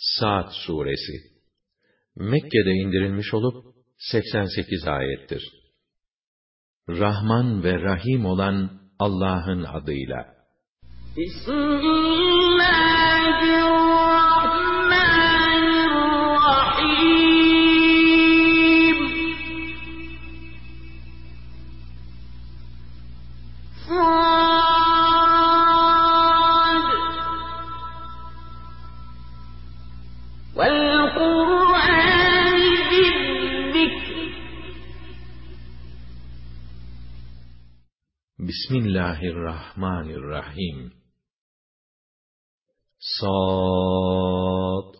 Sa'd suresi Mekke'de indirilmiş olup 88 ayettir. Rahman ve Rahim olan Allah'ın adıyla. Bismillahirrahmanirrahim. Sad.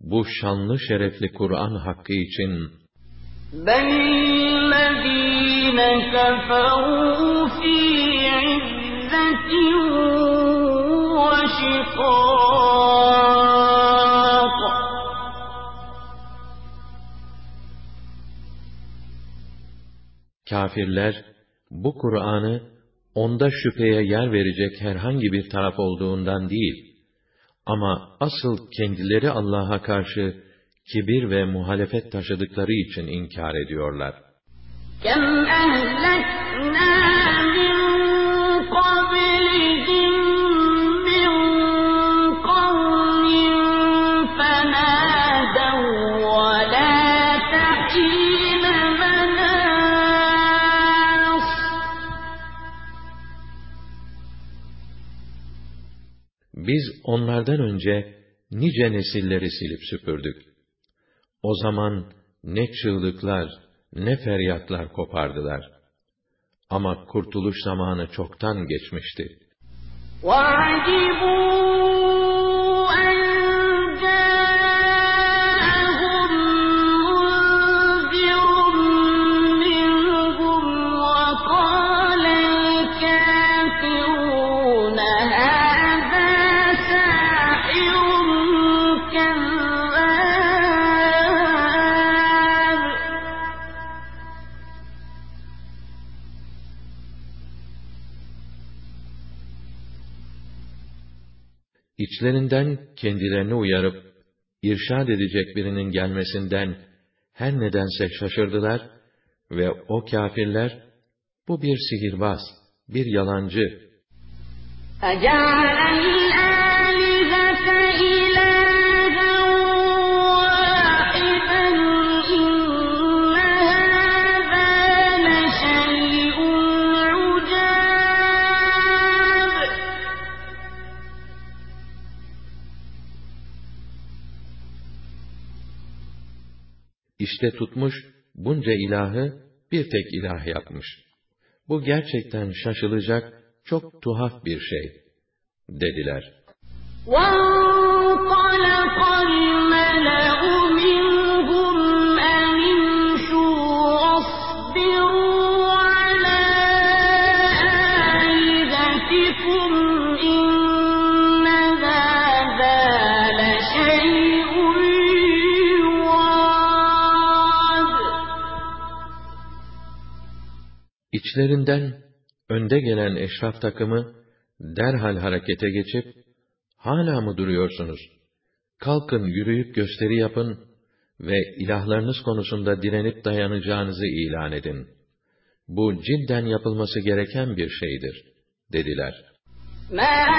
Bu şanlı şerefli Kur'an hakkı için. İzzetin ve şikâk. Kafirler bu Kur'an'ı onda şüpheye yer verecek herhangi bir taraf olduğundan değil, ama asıl kendileri Allah'a karşı kibir ve muhalefet taşıdıkları için inkar ediyorlar. كَمْ onlardan önce nice nesilleri silip süpürdük. O zaman ne çığlıklar, ne feryatlar kopardılar. Ama kurtuluş zamanı çoktan geçmişti. وَعَجِبُوا İçlerinden kendilerini uyarıp, irşad edecek birinin gelmesinden her nedense şaşırdılar ve o kâfirler, bu bir sihirbaz, bir yalancı. İşte tutmuş bunca ilahı bir tek ilah yapmış. Bu gerçekten şaşılacak çok tuhaf bir şey, dediler. وَانْطَلَقَ İçlerinden önde gelen eşraf takımı derhal harekete geçip, hala mı duruyorsunuz? Kalkın yürüyüp gösteri yapın ve ilahlarınız konusunda direnip dayanacağınızı ilan edin. Bu cidden yapılması gereken bir şeydir, dediler. مَا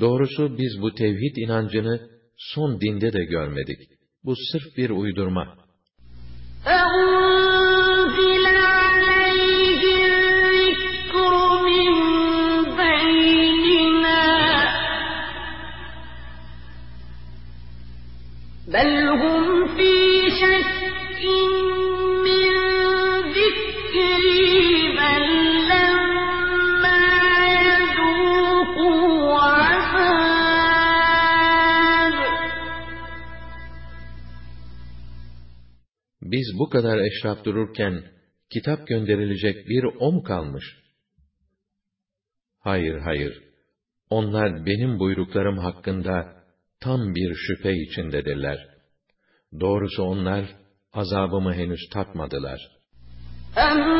Doğrusu biz bu tevhid inancını son dinde de görmedik. Bu sırf bir uydurma. بل هم في شك Biz bu kadar eşraf dururken, kitap gönderilecek bir o mu kalmış? Hayır, hayır. Onlar benim buyruklarım hakkında tam bir şüphe içindedirler. Doğrusu onlar azabımı henüz tatmadılar. أَمْ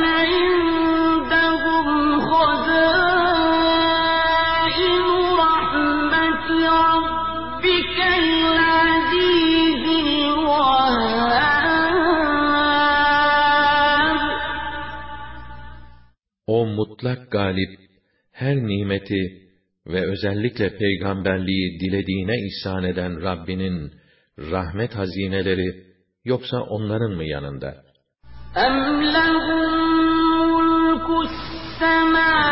mutlak galip, her nimeti ve özellikle peygamberliği dilediğine ihsan eden Rabbinin rahmet hazineleri yoksa onların mı yanında? أَمْ لَهُم مُّلْكُ السَّمَاوَاتِ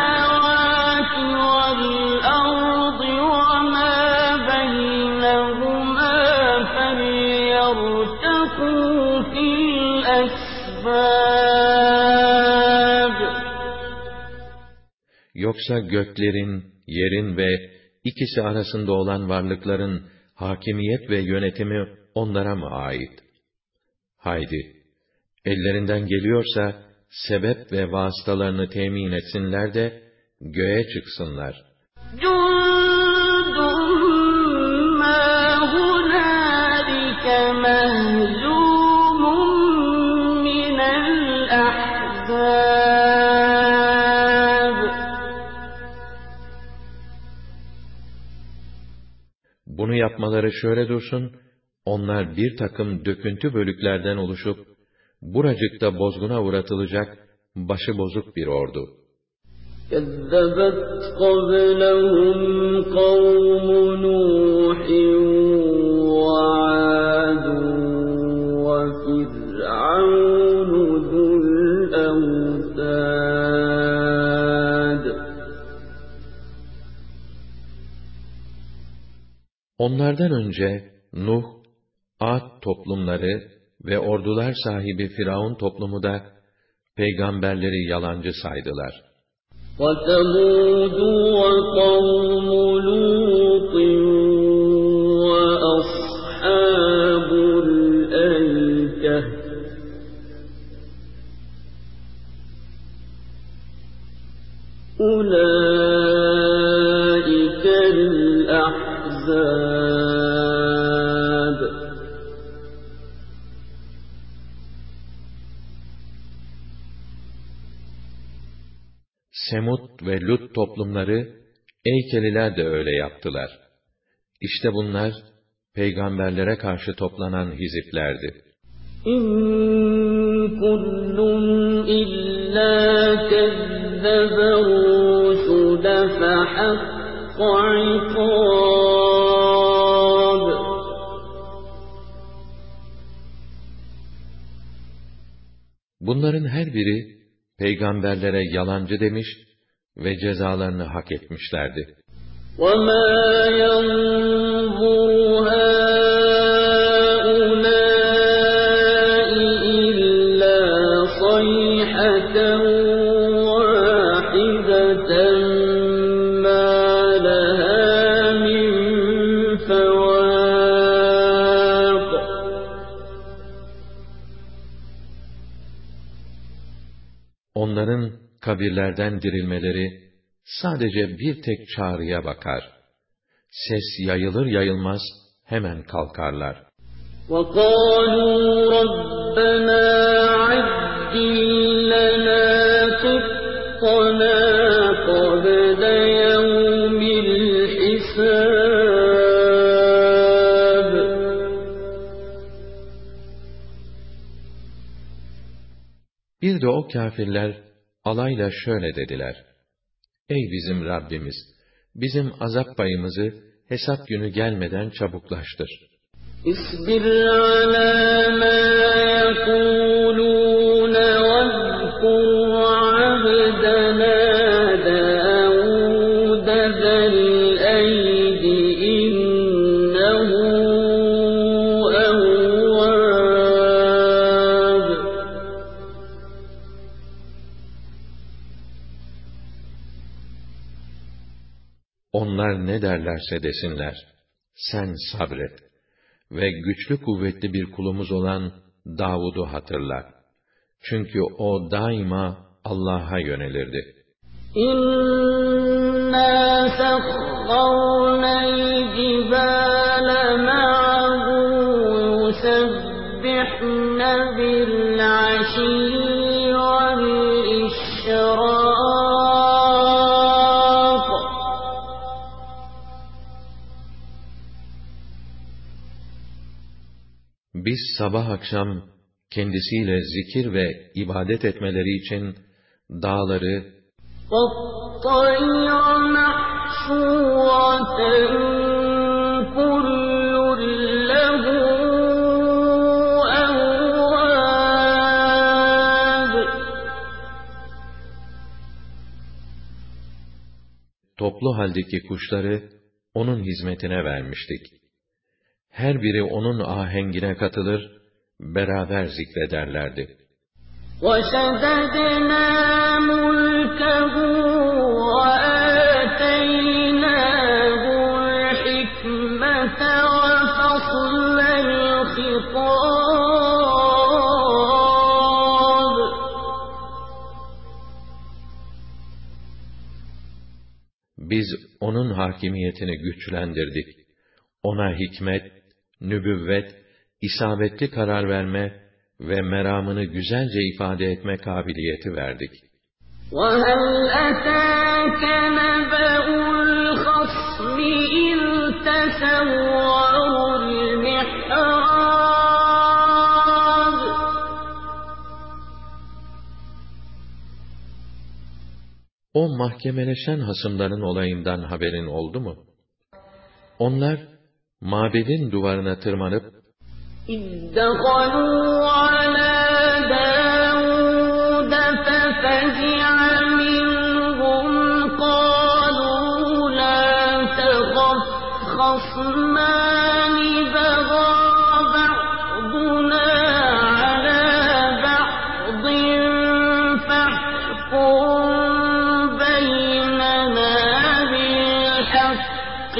وَالْأَرْضِ Yoksa göklerin, yerin ve ikisi arasında olan varlıkların hakimiyet ve yönetimi onlara mı ait? Haydi, ellerinden geliyorsa sebep ve vasıtalarını temin etsinler de göğe çıksınlar. Dur! yapmaları şöyle dursun, onlar bir takım döküntü bölüklerden oluşup, buracıkta bozguna uğratılacak başıbozuk bir ordu. كذبت قبلهم قوم نوح Onlardan önce Nuh, Ad toplumları ve ordular sahibi Firavun toplumu da peygamberleri yalancı saydılar. وثمود وقوم لوط وأصحاب الأيكة أولئك Semud ve Lut toplumları, Eykeliler de öyle yaptılar. İşte bunlar, peygamberlere karşı toplanan hiziplerdi. Bunların her biri peygamberlere yalancı demiş ve cezalarını hak etmişlerdi. وما ينظر kabirlerden dirilmeleri sadece bir tek çağrıya bakar. Ses yayılır yayılmaz hemen kalkarlar. وقالوا ربنا عجل لنا قطنا قبل يوم الحساب Bir de o kâfirler alayla şöyle dediler. Ey bizim Rabbimiz! Bizim azap payımızı hesap günü gelmeden çabuklaştır. İsbir ala ma ne derlerse desinler. Sen sabret ve güçlü kuvvetli bir kulumuz olan Davud'u hatırla. Çünkü o daima Allah'a yönelirdi. إِنَّ Biz sabah akşam kendisiyle zikir ve ibadet etmeleri için dağları toplu haldeki kuşları onun hizmetine vermiştik Her biri onun ahengine katılır, beraber zikrederlerdi. وشددنا ملكه وآتيناه الحكمة وفصل الخطاب Biz onun hakimiyetini güçlendirdik. Ona hikmet, nübüvvet, isabetli karar verme ve meramını güzelce ifade etme kabiliyeti verdik. وهل أتاك نبأ الخصم إذ تسوروا المحراب O mahkemeleşen hasımların olayından haberin oldu mu? Onlar, mabedin duvarına tırmanıp, إذ دخلوا على داود ففزع منهم قالوا لا تخف خصمان بغى بعضنا على بعض فاحكم بيننا بالحق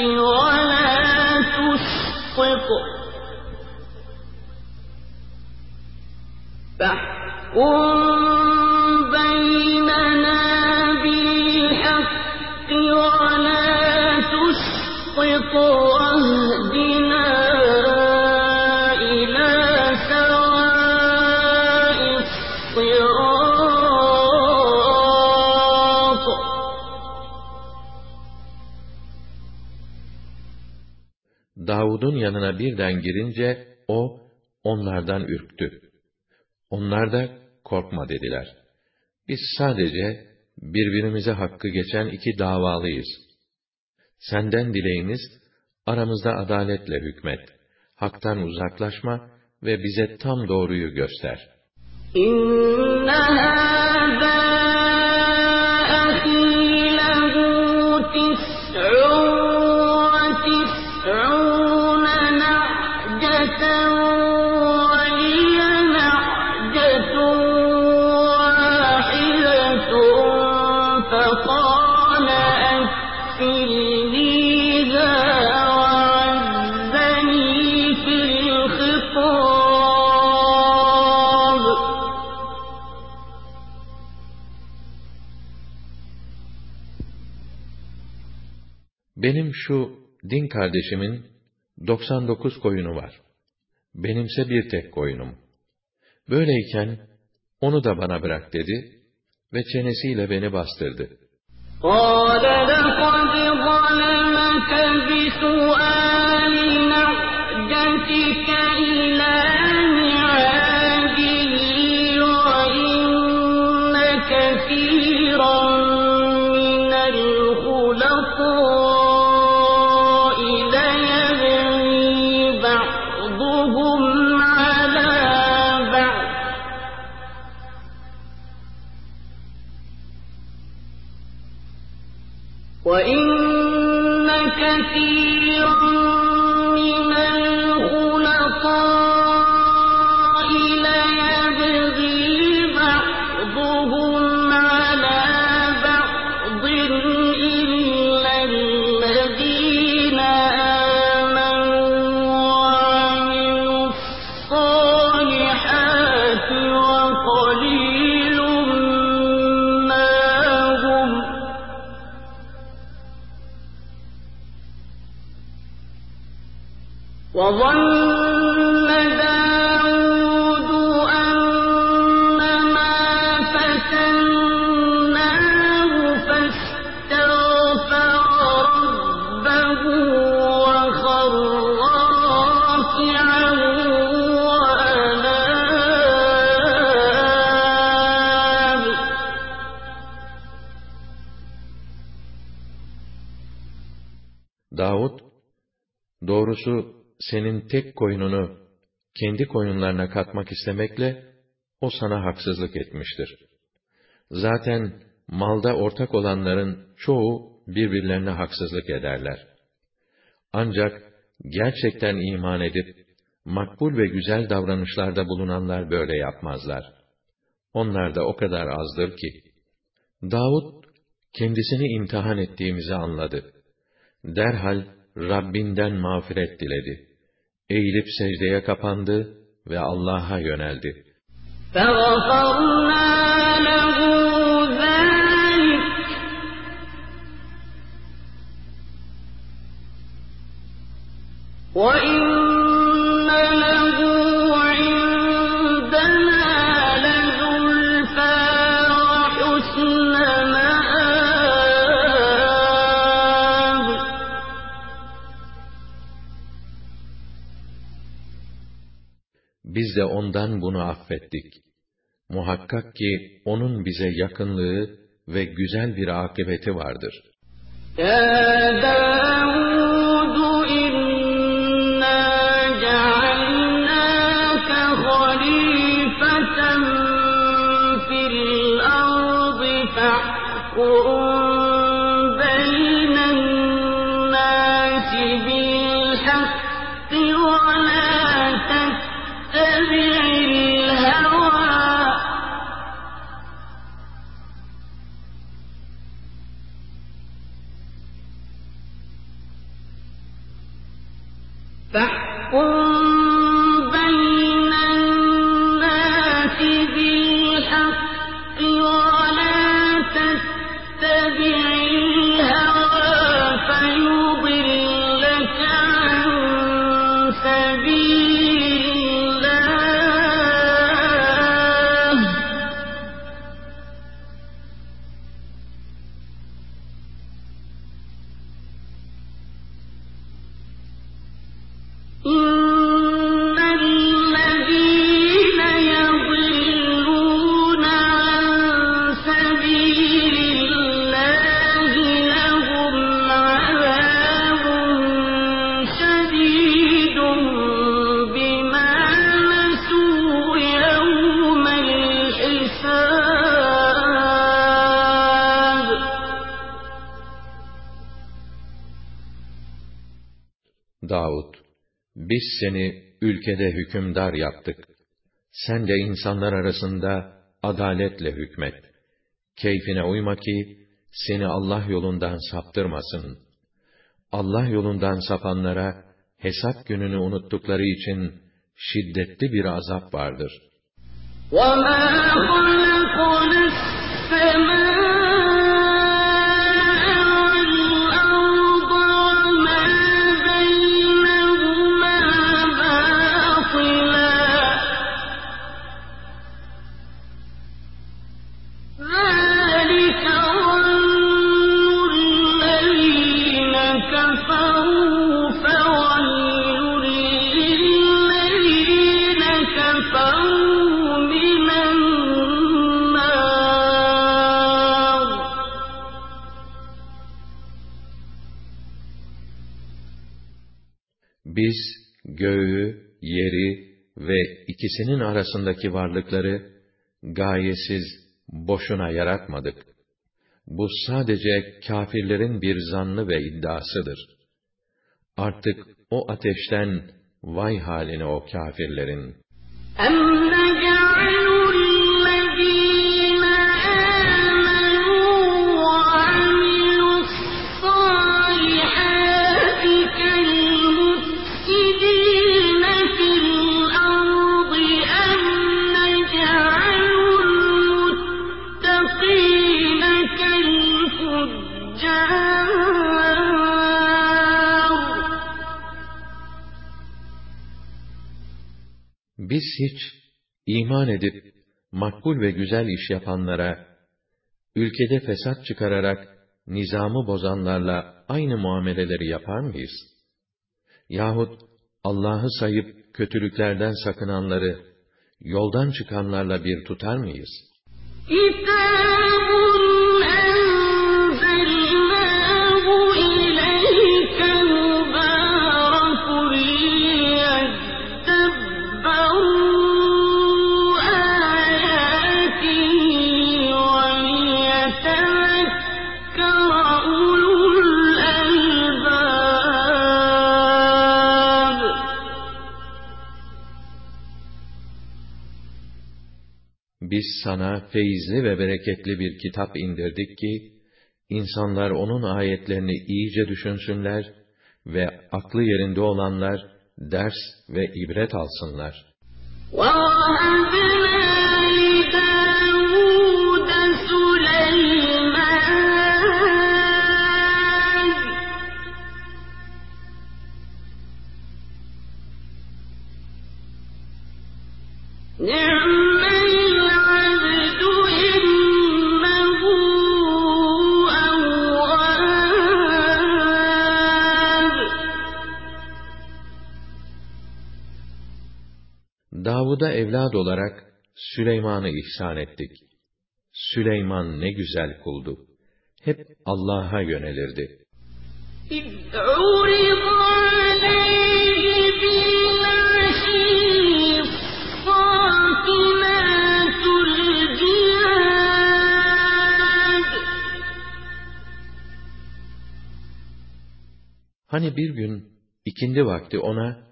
Davud'un yanına birden girince, o, onlardan ürktü. Onlar da, korkma dediler. Biz sadece, birbirimize hakkı geçen iki davalıyız. Senden dileğimiz, aramızda adaletle hükmet, haktan uzaklaşma ve bize tam doğruyu göster. إن Benim şu din kardeşimin 99 koyunu var. Benimse bir tek koyunum. Böyleyken onu da bana bırak dedi ve çenesiyle beni bastırdı. قال لقد ظلمك بسؤال نعجتك doğrusu senin tek koyununu kendi koyunlarına katmak istemekle o sana haksızlık etmiştir. Zaten malda ortak olanların çoğu birbirlerine haksızlık ederler. Ancak gerçekten iman edip makbul ve güzel davranışlarda bulunanlar böyle yapmazlar. Onlar da o kadar azdır ki. Davud kendisini imtihan ettiğimizi anladı. Derhal Rabbinden mağfiret diledi. Eğilip secdeye kapandı ve Allah'a yöneldi. فغفرنا له ذلك وإن de ondan bunu affettik. Muhakkak ki onun bize yakınlığı ve güzel bir akıbeti vardır. يا Davud, biz seni ülkede hükümdar yaptık. Sen de insanlar arasında adaletle hükmet. Keyfine uyma ki, seni Allah yolundan saptırmasın. Allah yolundan sapanlara, hesap gününü unuttukları için, şiddetli bir azap vardır. وما خلقنا السماء göğü, yeri ve ikisinin arasındaki varlıkları gayesiz, boşuna yaratmadık. Bu sadece kâfirlerin bir zannı ve iddiasıdır. Artık o ateşten vay haline o kâfirlerin. أم hiç iman edip makbul ve güzel iş yapanlara, ülkede fesat çıkararak nizamı bozanlarla aynı muameleleri yapar mıyız? Yahut Allah'ı sayıp kötülüklerden sakınanları, yoldan çıkanlarla bir tutar mıyız? İster. Biz sana feyizli ve bereketli bir kitap indirdik ki, insanlar onun ayetlerini iyice düşünsünler ve aklı yerinde olanlar ders ve ibret alsınlar. وَوَهَبْنَا لِدَاوُودَ سُلَيْمَانَ نِعْمَ Davud'a evlad olarak Süleyman'ı ihsan ettik. Süleyman ne güzel kuldu. Hep Allah'a yönelirdi. Hani bir gün ikindi vakti ona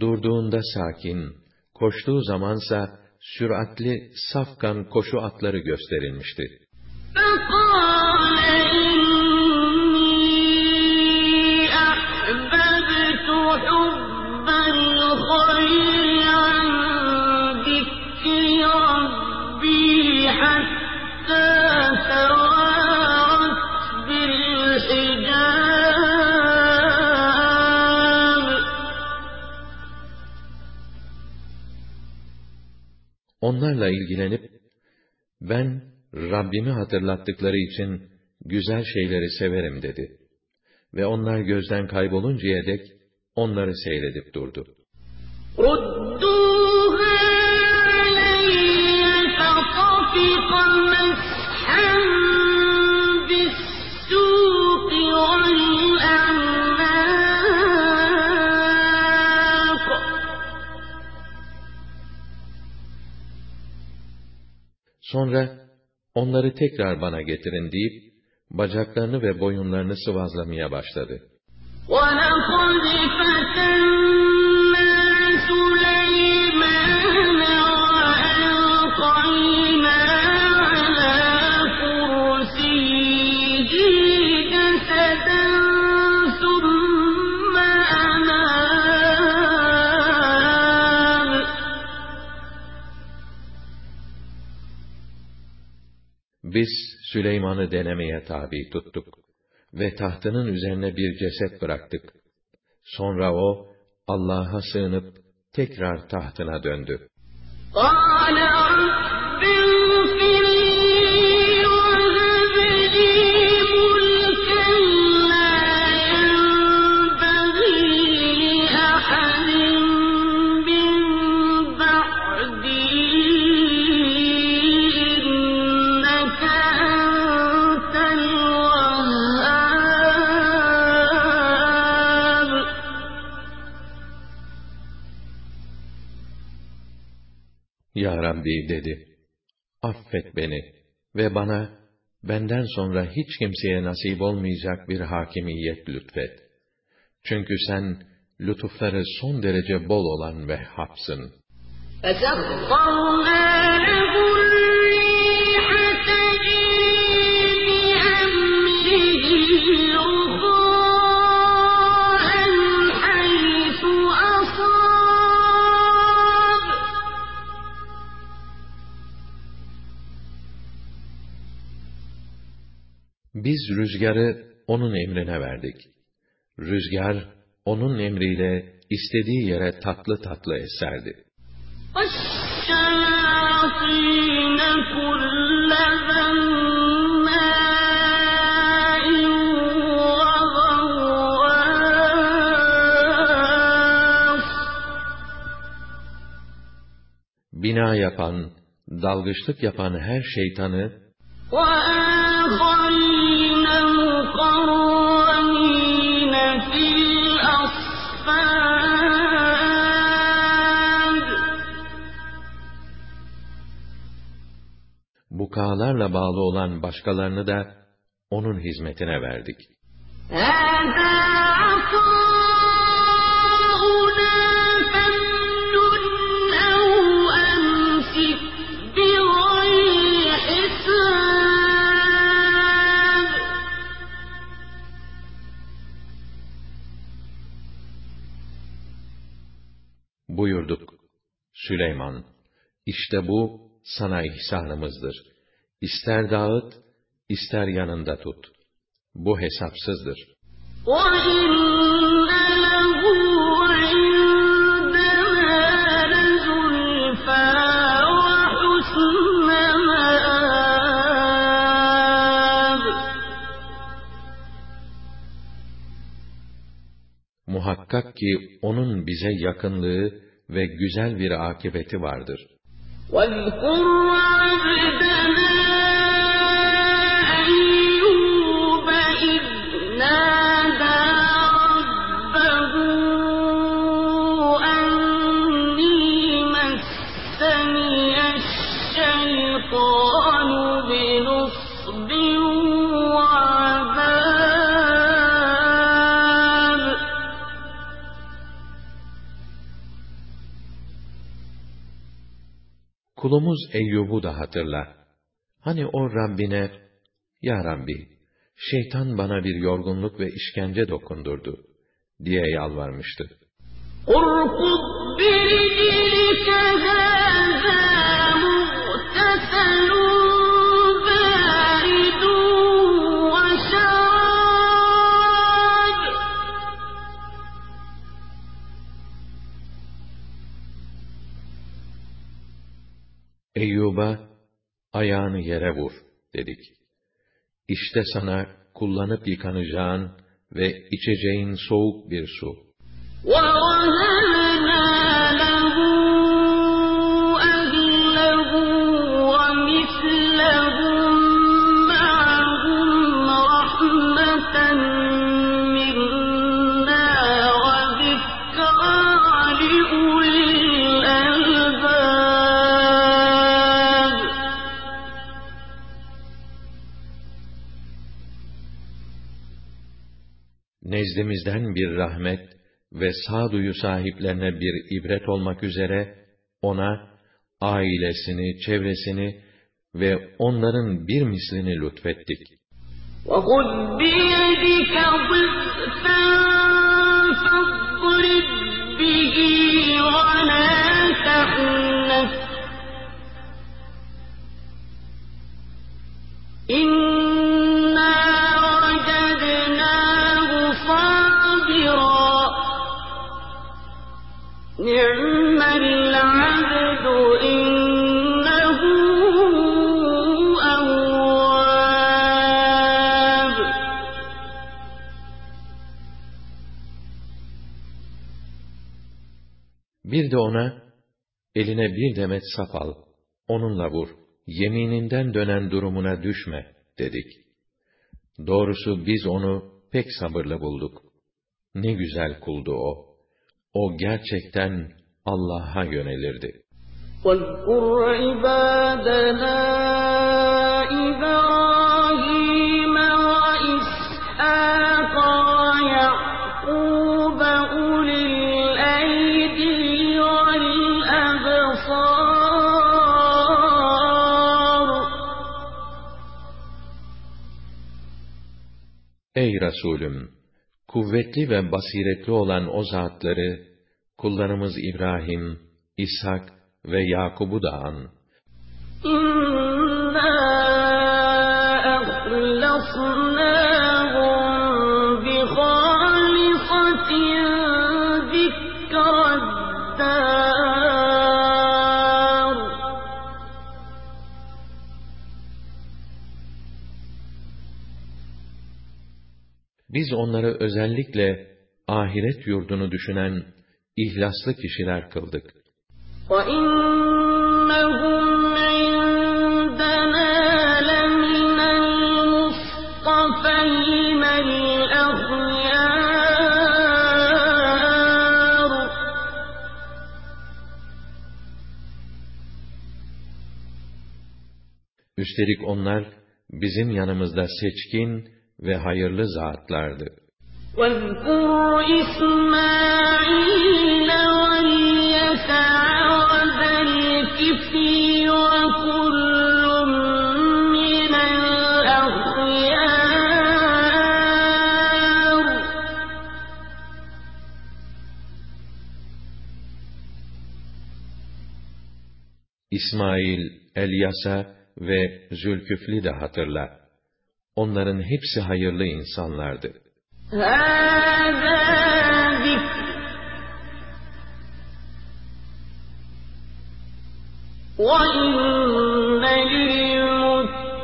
durduğunda sakin, koştuğu zamansa süratli safkan koşu atları gösterilmişti. onlarla ilgilenip, ben Rabbimi hatırlattıkları için güzel şeyleri severim dedi. Ve onlar gözden kayboluncaya dek onları seyredip durdu. Ruddu Sonra onları tekrar bana getirin deyip, bacaklarını ve boyunlarını sıvazlamaya başladı. ولقد فتنا Biz Süleyman'ı denemeye tabi tuttuk ve tahtının üzerine bir ceset bıraktık. Sonra o, Allah'a sığınıp tekrar tahtına döndü. قال Ya Rabbi dedi, affet beni ve bana benden sonra hiç kimseye nasip olmayacak bir hakimiyet lütfet. Çünkü sen lütufları son derece bol olan Vehhab'sın. فسخرنا Biz rüzgarı onun emrine verdik. Rüzgar onun emriyle istediği yere tatlı tatlı eserdi. والشياطين كل بناء وغواص Bina yapan, dalgıçlık yapan her şeytanı وآخرين vukualarla bağlı olan başkalarını da onun hizmetine verdik. Buyurduk, Süleyman, işte bu sana ihsanımızdır. İster dağıt, ister yanında tut. Bu hesapsızdır. وإن له عندنا لزلفى وحسن مآب Muhakkak ki onun bize yakınlığı ve güzel bir akıbeti vardır. واذكر kulumuz Eyyub'u da hatırla. Hani o Rabbine, Ya Rabbi, şeytan bana bir yorgunluk ve işkence dokundurdu, diye yalvarmıştı. Korkut bir Eyyub'a, ayağını yere vur, dedik. İşte sana kullanıp yıkanacağın ve içeceğin soğuk bir su. ووهبنا Nezdimizden bir rahmet ve sağduyu sahiplerine bir ibret olmak üzere ona ailesini, çevresini ve onların bir mislini lütfettik. وخذ بيدك ضغثا فاضرب به ولا تحنث Bir de ona, eline bir demet sap al, onunla vur, yemininden dönen durumuna düşme, dedik. Doğrusu biz onu pek sabırlı bulduk. Ne güzel kuldu o. O gerçekten Allah'a yönelirdi. واذكر عبادنا Ey Resulüm! Kuvvetli ve basiretli olan o zatları, kullarımız İbrahim, İshak ve Yakub'u da an. İnna Biz onları özellikle ahiret yurdunu düşünen ihlaslı kişiler kıldık. وَإِنَّهُمْ عِندَنَا لَمِنَ الْمُصْطَفَيْنَ الْأَخْيَارِ Üstelik onlar bizim yanımızda seçkin ve hayırlı zatlardı. واذكر إسماعيل واليسع وذا الكفل وكل من الأخيار İsmail, Elyasa ve Zülküfl'i de hatırla. Onların hepsi hayırlı insanlardı. هذا ذكر وإن للمتقين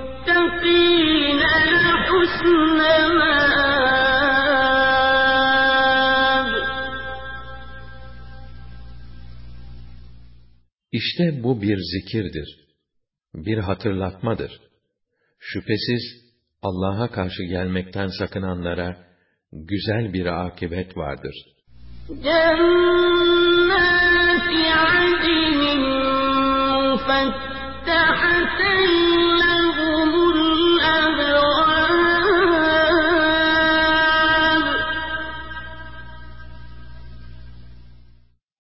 لحسن مآب İşte bu bir zikirdir. Bir hatırlatmadır. Şüphesiz Allah'a karşı gelmekten sakınanlara güzel bir akibet vardır.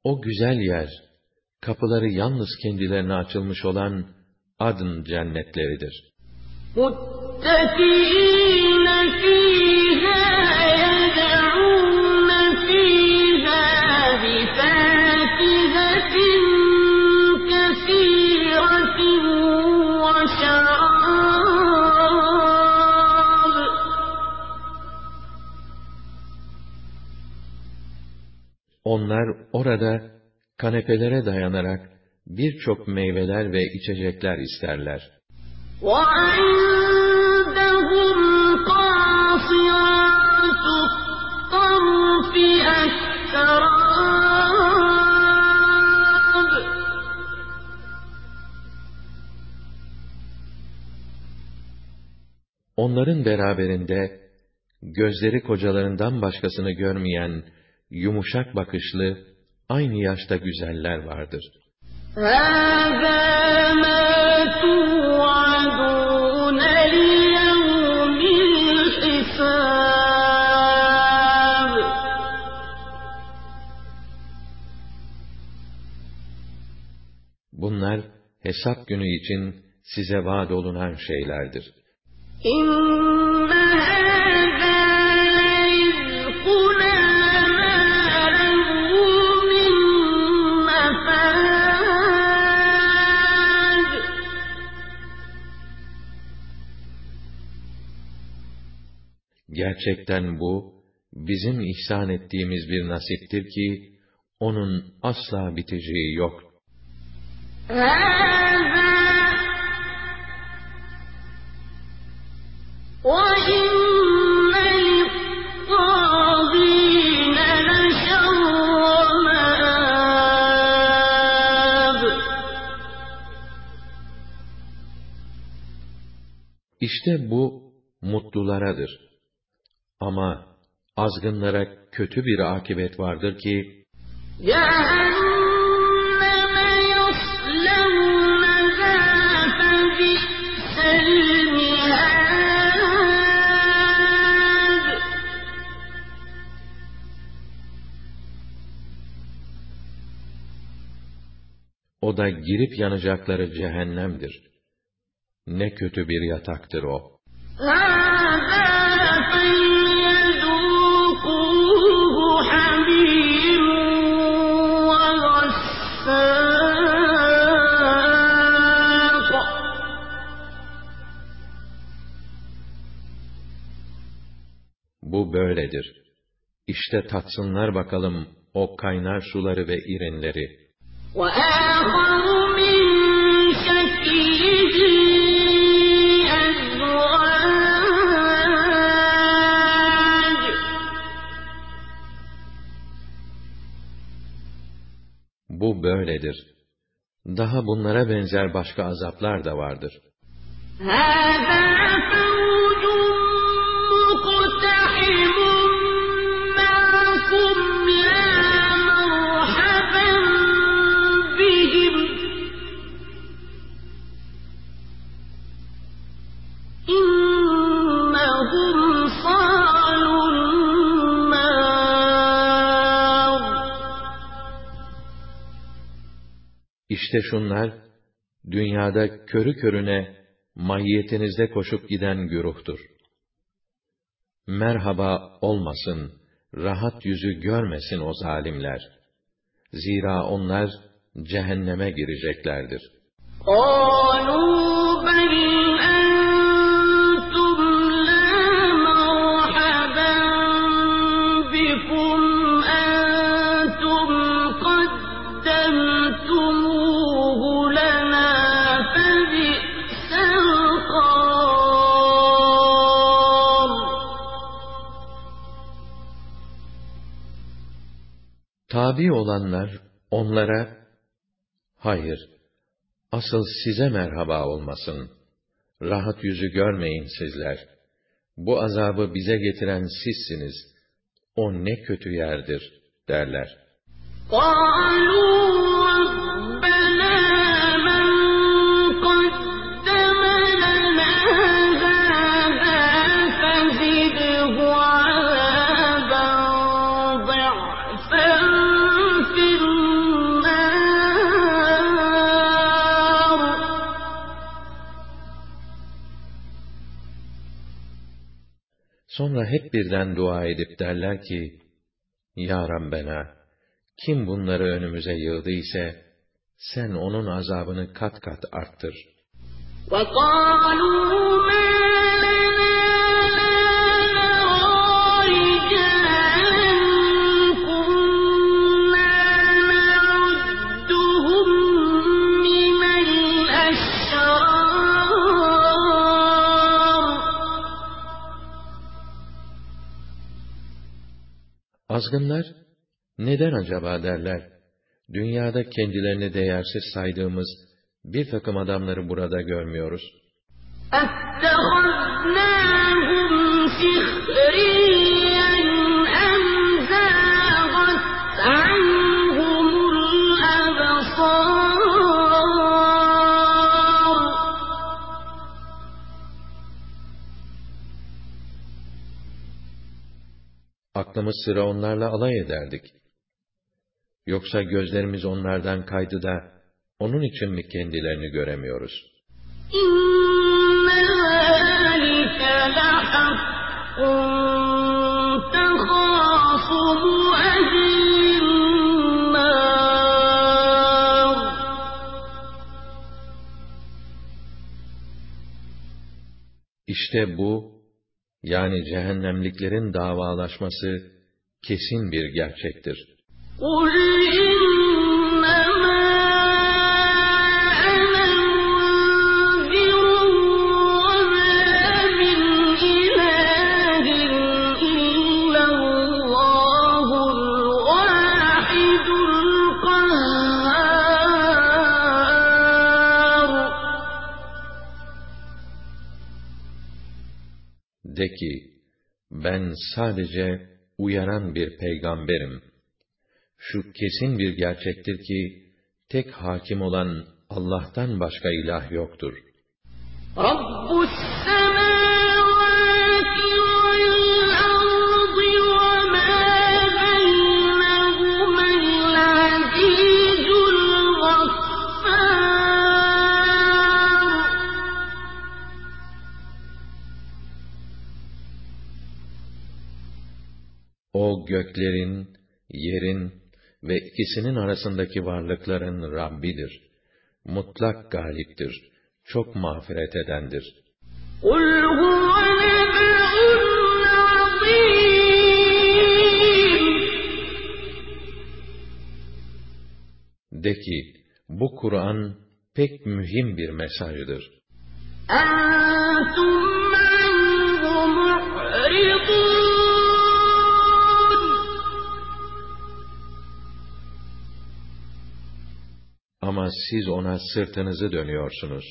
O güzel yer, kapıları yalnız kendilerine açılmış olan adın cennetleridir. Onlar orada kanepelere dayanarak birçok meyveler ve içecekler isterler. وعندهم قاصرات الطرف أتراب Onların beraberinde gözleri kocalarından başkasını görmeyen yumuşak bakışlı aynı yaşta güzeller vardır. Bunlar hesap günü için size vaad olunan şeylerdir. Gerçekten bu, bizim ihsan ettiğimiz bir nasiptir ki, onun asla biteceği yoktur. İşte bu, mutlularadır. Ama, azgınlara kötü bir akibet vardır ki, orada girip yanacakları cehennemdir. Ne kötü bir yataktır o. Bu böyledir. İşte tatsınlar bakalım o kaynar suları ve irinleri. Bu böyledir. Daha bunlara benzer başka azaplar da vardır. İşte şunlar, dünyada körü körüne mayyetinizde koşup giden güruhtur. Merhaba olmasın, rahat yüzü görmesin o zalimler. Zira onlar cehenneme gireceklerdir. قالوا بل Tabi olanlar onlara, hayır, asıl size merhaba olmasın, rahat yüzü görmeyin sizler. Bu azabı bize getiren sizsiniz, o ne kötü yerdir, derler. قالوا Sonra hep birden dua edip derler ki, Ya Rabbena, kim bunları önümüze yığdıysa, sen onun azabını kat kat arttır. وقالوا Azgınlar, neden acaba derler, dünyada kendilerini değersiz saydığımız bir takım adamları burada görmüyoruz. أتخذناهم aklımız sıra onlarla alay ederdik. Yoksa gözlerimiz onlardan kaydı da, onun için mi kendilerini göremiyoruz? İşte bu, yani cehennemliklerin davalaşması kesin bir gerçektir. قل ben sadece uyaran bir peygamberim. Şu kesin bir gerçektir ki, tek hakim olan Allah'tan başka ilah yoktur. رب göklerin, yerin ve ikisinin arasındaki varlıkların Rabbidir. Mutlak galiptir. Çok mağfiret edendir. قل هو نبأ عظيم De ki, bu Kur'an pek mühim bir mesajdır. Ama siz ona sırtınızı dönüyorsunuz.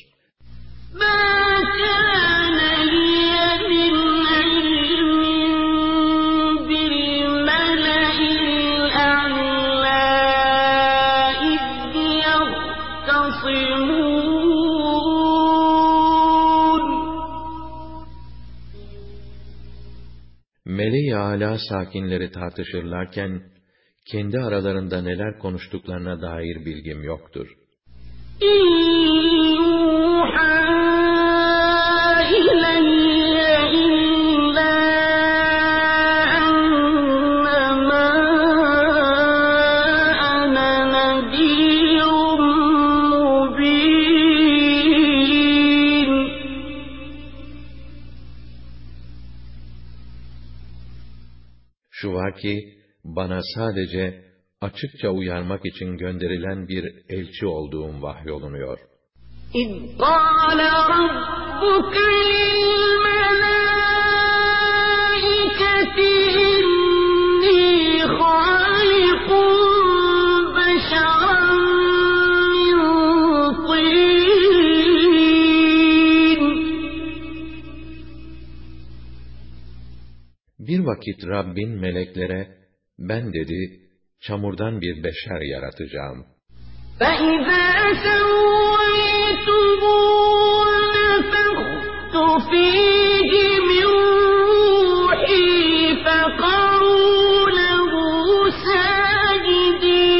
Meleği âlâ sakinleri tartışırlarken, kendi aralarında neler konuştuklarına dair bilgim yoktur. Şu var ki, bana sadece açıkça uyarmak için gönderilen bir elçi olduğum vahyolunuyor. إِذْ قَالَ رَبُّكَ لِلْمَلَائِكَةِ إِنِّي خَالِقٌ بَشَرًا مِّن طِينٍ Bir vakit Rabbin meleklere, ben dedi, çamurdan bir beşer yaratacağım. فَإِذَا سَوَّيْتُهُ وَنَفَخْتُ فِيهِ مِن رُّوحِي فَقَعُوا لَهُ سَاجِدِينَ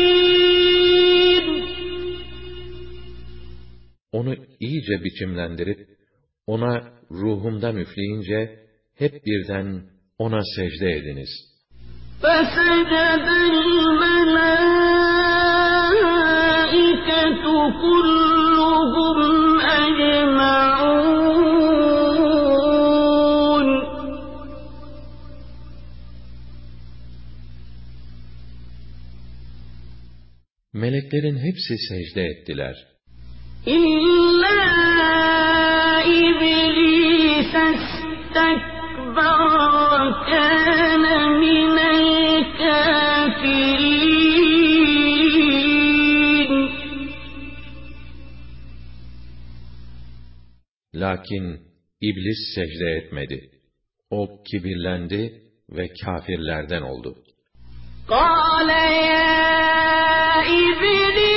Onu iyice biçimlendirip, ona ruhumdan üfleyince, hep birden ona secde ediniz. فَسَجَدَ الْمَلَائِكَةُ كُلُّهُمْ أَجْمَعُونَ Meleklerin hepsi secde ettiler. إِلَّا إِبْلِيسَ اسْتَكْبَرَ Lakin iblis secde etmedi. O kibirlendi ve kâfirlerden oldu. قَالَ يَا إِبْلِيسُ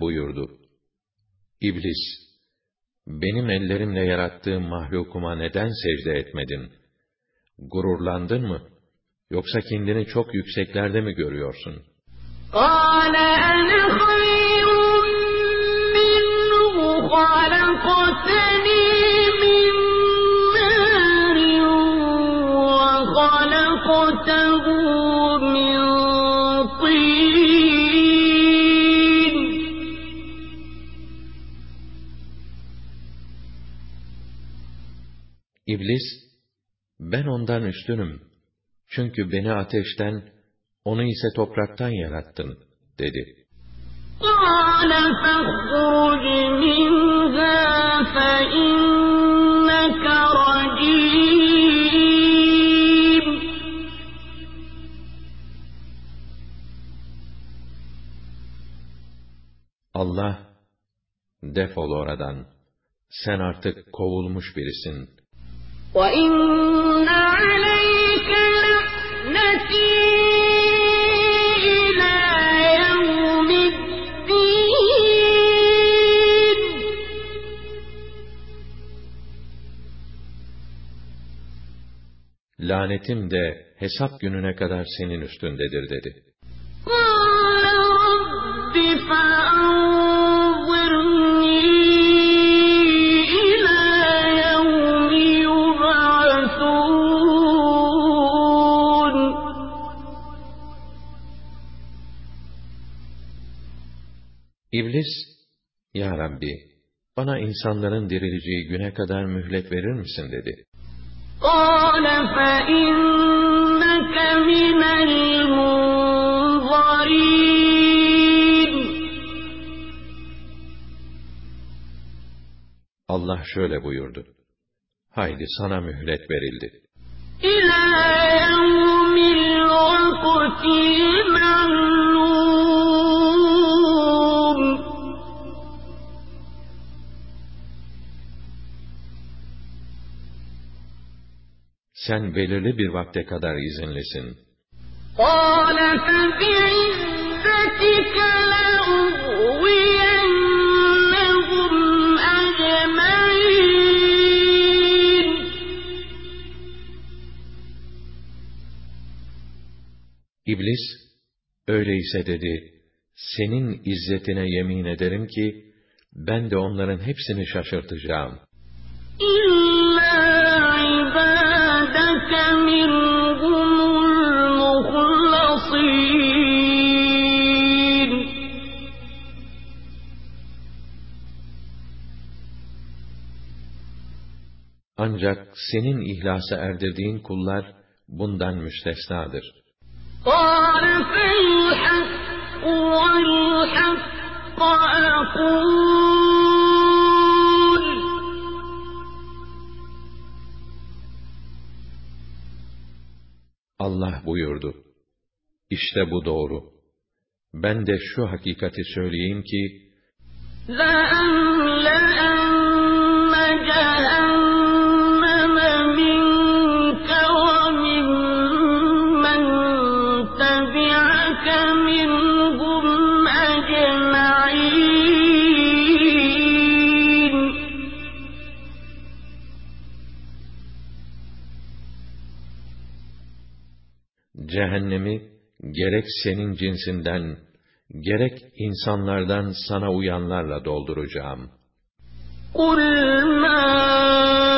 buyurdu. İblis, benim ellerimle yarattığım mahlukuma neden secde etmedin? Gururlandın mı? Yoksa kendini çok yükseklerde mi görüyorsun? قَالَ أَنَا خَيْرٌ مِّنْهُ خَلَقْتَنِي مِن نَّارٍ وَخَلَقْتَهُ İblis, ben ondan üstünüm. Çünkü beni ateşten, onu ise topraktan yarattın, dedi. قَالَ فَاخْرُجْ مِنْهَا فَإِنَّكَ رَجِيمٌ Allah, defol oradan. Sen artık kovulmuş birisin. وَإِنَّ عَلَيْكَ لَعْنَتِي إِلَىٰ يَوْمِ الدِّينِ Lanetim de hesap gününe kadar senin üstündedir, dedi. İblis, Ya Rabbi, bana insanların dirileceği güne kadar mühlet verir misin dedi. قال فإنك من المنظرين Allah şöyle buyurdu. Haydi sana mühlet verildi. إلى يوم الوقت Sen belirli bir vakte kadar izinlisin. قال فبعزتك لأغوينهم أجمعين İblis, öyleyse dedi, senin izzetine yemin ederim ki, ben de onların hepsini şaşırtacağım. Ancak senin ihlasa erdirdiğin kullar bundan müstesnadır. قال Allah buyurdu. İşte bu doğru. Ben de şu hakikati söyleyeyim ki, لأملأن cehennemi gerek senin cinsinden, gerek insanlardan sana uyanlarla dolduracağım. قل ما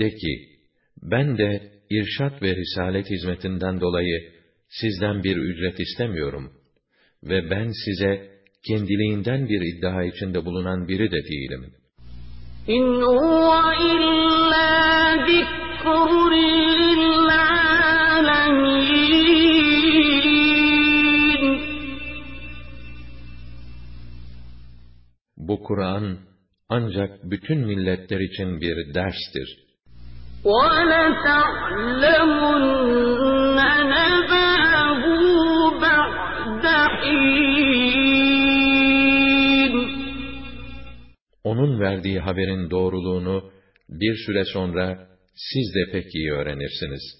De ki, ben de irşat ve risalet hizmetinden dolayı sizden bir ücret istemiyorum ve ben size kendiliğinden bir iddia içinde bulunan biri de değilim. İn huve illa Bu Kur'an ancak bütün milletler için bir derstir وَلَتَعْلَمُنَّ نَبَأَهُ بَعْدَ حِينٍ Onun verdiği haberin doğruluğunu bir süre sonra siz de pek iyi öğrenirsiniz.